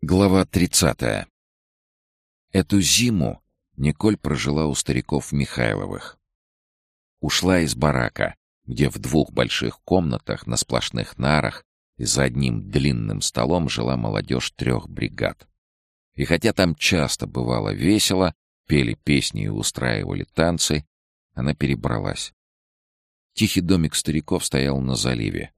Глава 30. Эту зиму Николь прожила у стариков Михайловых. Ушла из барака, где в двух больших комнатах на сплошных нарах и за одним длинным столом жила молодежь трех бригад. И хотя там часто бывало весело, пели песни и устраивали танцы, она перебралась. Тихий домик стариков стоял на заливе.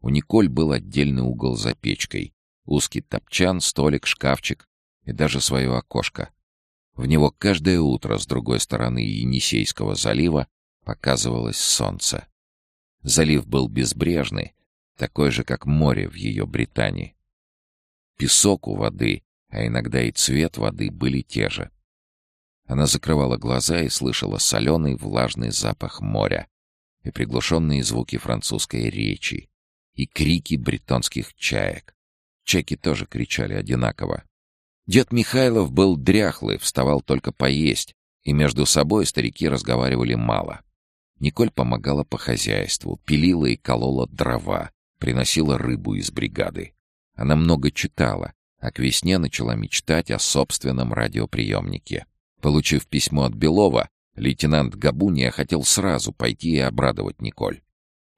У Николь был отдельный угол за печкой, Узкий топчан, столик, шкафчик и даже свое окошко. В него каждое утро с другой стороны Енисейского залива показывалось солнце. Залив был безбрежный, такой же, как море в ее Британии. Песок у воды, а иногда и цвет воды были те же. Она закрывала глаза и слышала соленый влажный запах моря и приглушенные звуки французской речи и крики бретонских чаек. Чеки тоже кричали одинаково. Дед Михайлов был дряхлый, вставал только поесть, и между собой старики разговаривали мало. Николь помогала по хозяйству, пилила и колола дрова, приносила рыбу из бригады. Она много читала, а к весне начала мечтать о собственном радиоприемнике. Получив письмо от Белова, лейтенант Габуния хотел сразу пойти и обрадовать Николь.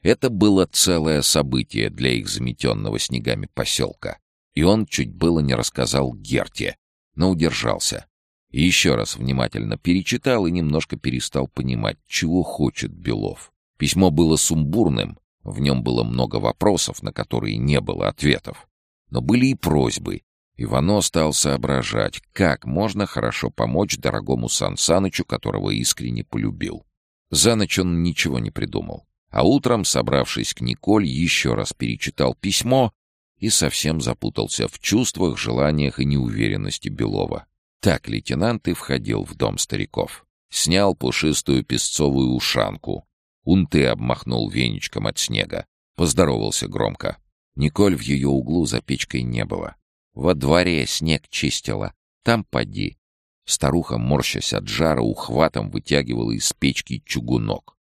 Это было целое событие для их заметенного снегами поселка. И он чуть было не рассказал Герте, но удержался. Еще раз внимательно перечитал и немножко перестал понимать, чего хочет Белов. Письмо было сумбурным, в нем было много вопросов, на которые не было ответов. Но были и просьбы. Ивано стал соображать, как можно хорошо помочь дорогому Сан Санычу, которого искренне полюбил. За ночь он ничего не придумал. А утром, собравшись к Николь, еще раз перечитал письмо и совсем запутался в чувствах, желаниях и неуверенности Белова. Так лейтенант и входил в дом стариков. Снял пушистую песцовую ушанку. Унты обмахнул веничком от снега. Поздоровался громко. Николь в ее углу за печкой не было. Во дворе снег чистила. Там поди. Старуха, морщась от жара, ухватом вытягивала из печки чугунок.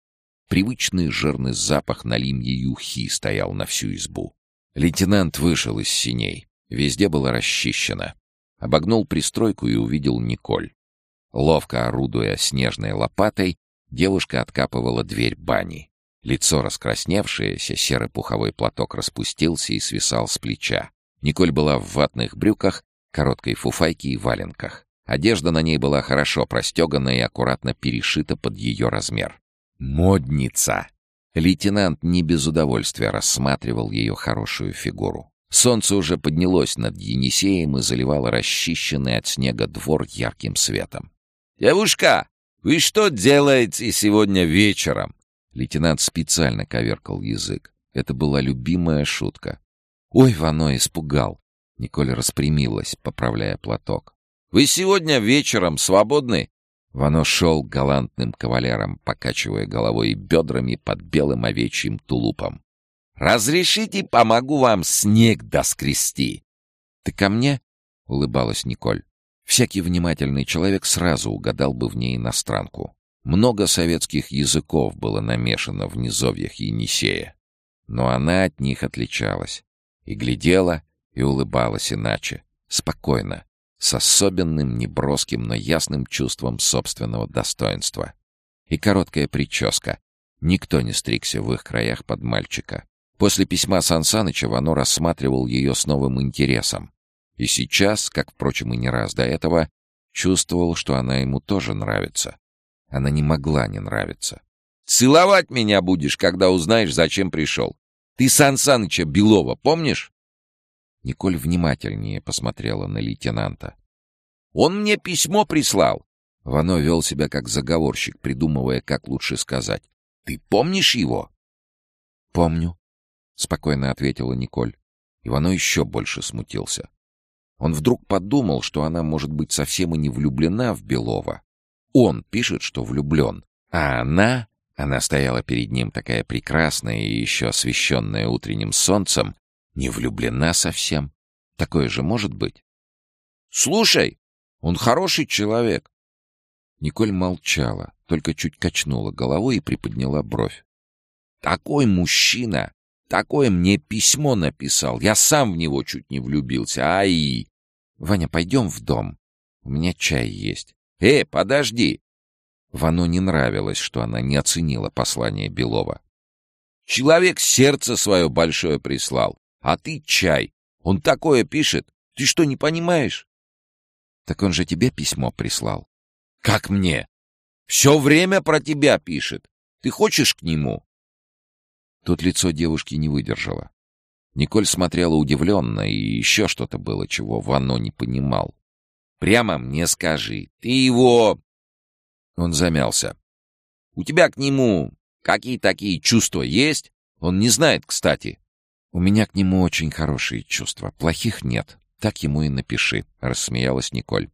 Привычный жирный запах налимьей юхи стоял на всю избу. Лейтенант вышел из синей. Везде было расчищено. Обогнул пристройку и увидел Николь. Ловко орудуя снежной лопатой, девушка откапывала дверь бани. Лицо раскрасневшееся, серый пуховой платок распустился и свисал с плеча. Николь была в ватных брюках, короткой фуфайке и валенках. Одежда на ней была хорошо простегана и аккуратно перешита под ее размер. Модница! Лейтенант не без удовольствия рассматривал ее хорошую фигуру. Солнце уже поднялось над Енисеем и заливало расчищенный от снега двор ярким светом. «Девушка, вы что делаете сегодня вечером?» Лейтенант специально коверкал язык. Это была любимая шутка. «Ой, Вано испугал!» Николь распрямилась, поправляя платок. «Вы сегодня вечером свободны?» Вано шел галантным кавалером, покачивая головой и бедрами под белым овечьим тулупом. «Разрешите, помогу вам снег доскрести!» «Ты ко мне?» — улыбалась Николь. Всякий внимательный человек сразу угадал бы в ней иностранку. Много советских языков было намешано в низовьях Енисея. Но она от них отличалась. И глядела, и улыбалась иначе, спокойно, с особенным, неброским, но ясным чувством собственного достоинства. И короткая прическа. Никто не стригся в их краях под мальчика. После письма Сан Саныча Вано рассматривал ее с новым интересом. И сейчас, как, впрочем, и не раз до этого, чувствовал, что она ему тоже нравится. Она не могла не нравиться. «Целовать меня будешь, когда узнаешь, зачем пришел. Ты Сан Саныча Белова помнишь?» Николь внимательнее посмотрела на лейтенанта. «Он мне письмо прислал!» Вано вел себя как заговорщик, придумывая, как лучше сказать. «Ты помнишь его?» «Помню», — спокойно ответила Николь. Ивано еще больше смутился. Он вдруг подумал, что она, может быть, совсем и не влюблена в Белова. Он пишет, что влюблен, а она... Она стояла перед ним такая прекрасная и еще освещенная утренним солнцем, не влюблена совсем. Такое же может быть. «Слушай, он хороший человек». Николь молчала, только чуть качнула головой и приподняла бровь. «Такой мужчина! Такое мне письмо написал! Я сам в него чуть не влюбился! Ай!» «Ваня, пойдем в дом. У меня чай есть». «Э, подожди!» Вану не нравилось, что она не оценила послание Белова. «Человек сердце свое большое прислал, а ты чай. Он такое пишет. Ты что, не понимаешь?» «Так он же тебе письмо прислал». «Как мне? Все время про тебя пишет. Ты хочешь к нему?» Тут лицо девушки не выдержало. Николь смотрела удивленно, и еще что-то было, чего Вано не понимал. «Прямо мне скажи, ты его...» Он замялся. «У тебя к нему какие такие чувства есть? Он не знает, кстати». «У меня к нему очень хорошие чувства. Плохих нет. Так ему и напиши», — рассмеялась Николь.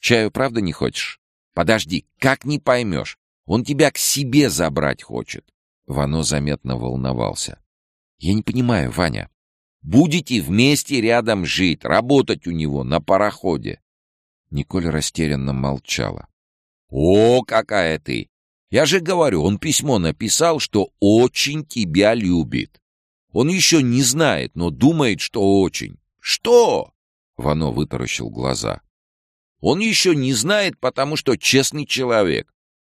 «Чаю правда не хочешь?» «Подожди, как не поймешь? Он тебя к себе забрать хочет». Вано заметно волновался. «Я не понимаю, Ваня. Будете вместе рядом жить, работать у него на пароходе». Николь растерянно молчала. «О, какая ты! Я же говорю, он письмо написал, что очень тебя любит. Он еще не знает, но думает, что очень. Что?» Вано вытаращил глаза. «Он еще не знает, потому что честный человек.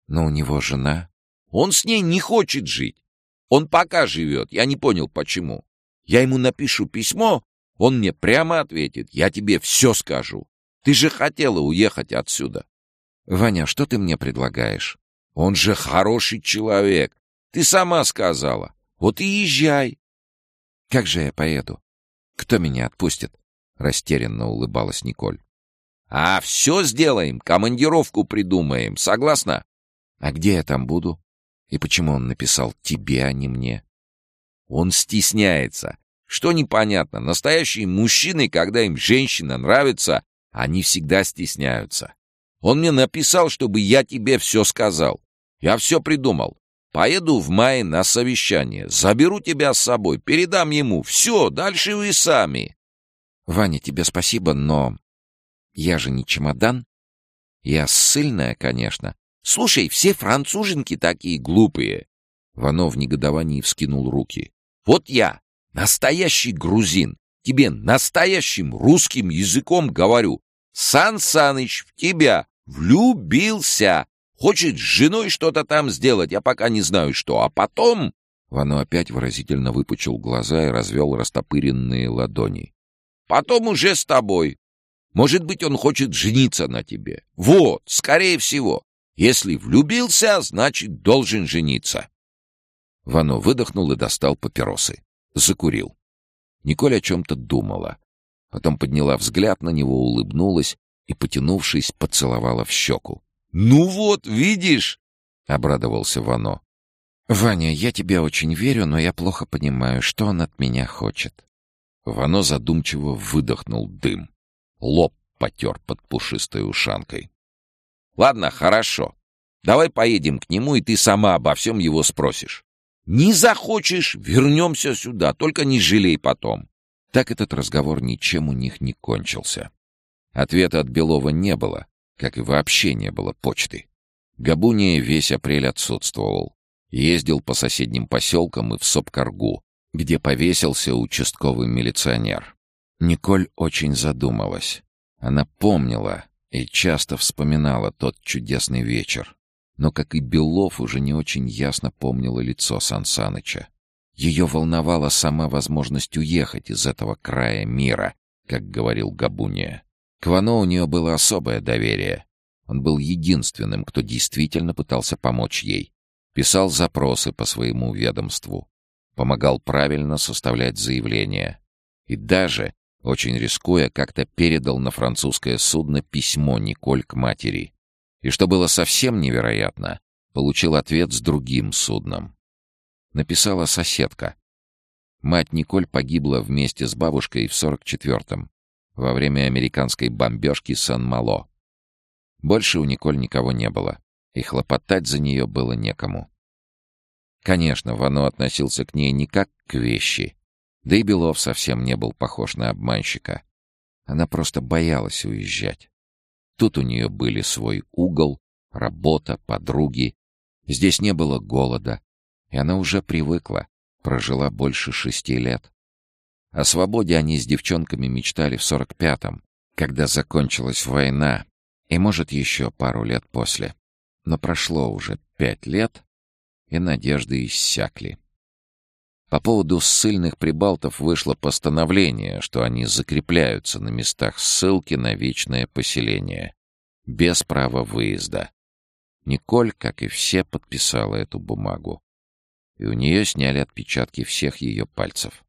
Но у него жена. Он с ней не хочет жить. Он пока живет, я не понял, почему. Я ему напишу письмо, он мне прямо ответит, я тебе все скажу. Ты же хотела уехать отсюда. Ваня, что ты мне предлагаешь? Он же хороший человек. Ты сама сказала. Вот и езжай. Как же я поеду? Кто меня отпустит? Растерянно улыбалась Николь. А все сделаем, командировку придумаем. Согласна? А где я там буду? И почему он написал тебе, а не мне? Он стесняется. Что непонятно, настоящие мужчины, когда им женщина нравится, они всегда стесняются. Он мне написал, чтобы я тебе все сказал. Я все придумал. Поеду в мае на совещание. Заберу тебя с собой, передам ему. Все, дальше вы сами. Ваня, тебе спасибо, но... Я же не чемодан. Я ссыльная, конечно. Слушай, все француженки такие глупые. Вано в негодовании вскинул руки. Вот я, настоящий грузин, тебе настоящим русским языком говорю. Сан Саныч в тебя влюбился. Хочет с женой что-то там сделать, я пока не знаю что. А потом...» Вано опять выразительно выпучил глаза и развел растопыренные ладони. «Потом уже с тобой. Может быть, он хочет жениться на тебе. Вот, скорее всего. Если влюбился, значит, должен жениться». Вано выдохнул и достал папиросы. Закурил. Николь о чем-то думала. Потом подняла взгляд на него, улыбнулась и, потянувшись, поцеловала в щеку. «Ну вот, видишь!» — обрадовался Вано. «Ваня, я тебе очень верю, но я плохо понимаю, что он от меня хочет». Вано задумчиво выдохнул дым. Лоб потер под пушистой ушанкой. «Ладно, хорошо. Давай поедем к нему, и ты сама обо всем его спросишь. Не захочешь — вернемся сюда, только не жалей потом». Так этот разговор ничем у них не кончился. Ответа от Белова не было, как и вообще не было почты. Габуния весь апрель отсутствовал. Ездил по соседним поселкам и в Сопкаргу, где повесился участковый милиционер. Николь очень задумалась. Она помнила и часто вспоминала тот чудесный вечер. Но, как и Белов, уже не очень ясно помнила лицо Сансаныча. Ее волновала сама возможность уехать из этого края мира, как говорил Габуния. К Вано у нее было особое доверие. Он был единственным, кто действительно пытался помочь ей. Писал запросы по своему ведомству. Помогал правильно составлять заявления. И даже, очень рискуя, как-то передал на французское судно письмо Николь к матери. И что было совсем невероятно, получил ответ с другим судном. Написала соседка. Мать Николь погибла вместе с бабушкой в 44-м во время американской бомбежки Сан-Мало. Больше у Николь никого не было, и хлопотать за нее было некому. Конечно, Вано относился к ней не как к вещи, да и Белов совсем не был похож на обманщика. Она просто боялась уезжать. Тут у нее были свой угол, работа, подруги. Здесь не было голода, и она уже привыкла, прожила больше шести лет. О свободе они с девчонками мечтали в сорок пятом, когда закончилась война, и, может, еще пару лет после. Но прошло уже пять лет, и надежды иссякли. По поводу ссыльных прибалтов вышло постановление, что они закрепляются на местах ссылки на вечное поселение, без права выезда. Николь, как и все, подписала эту бумагу. И у нее сняли отпечатки всех ее пальцев.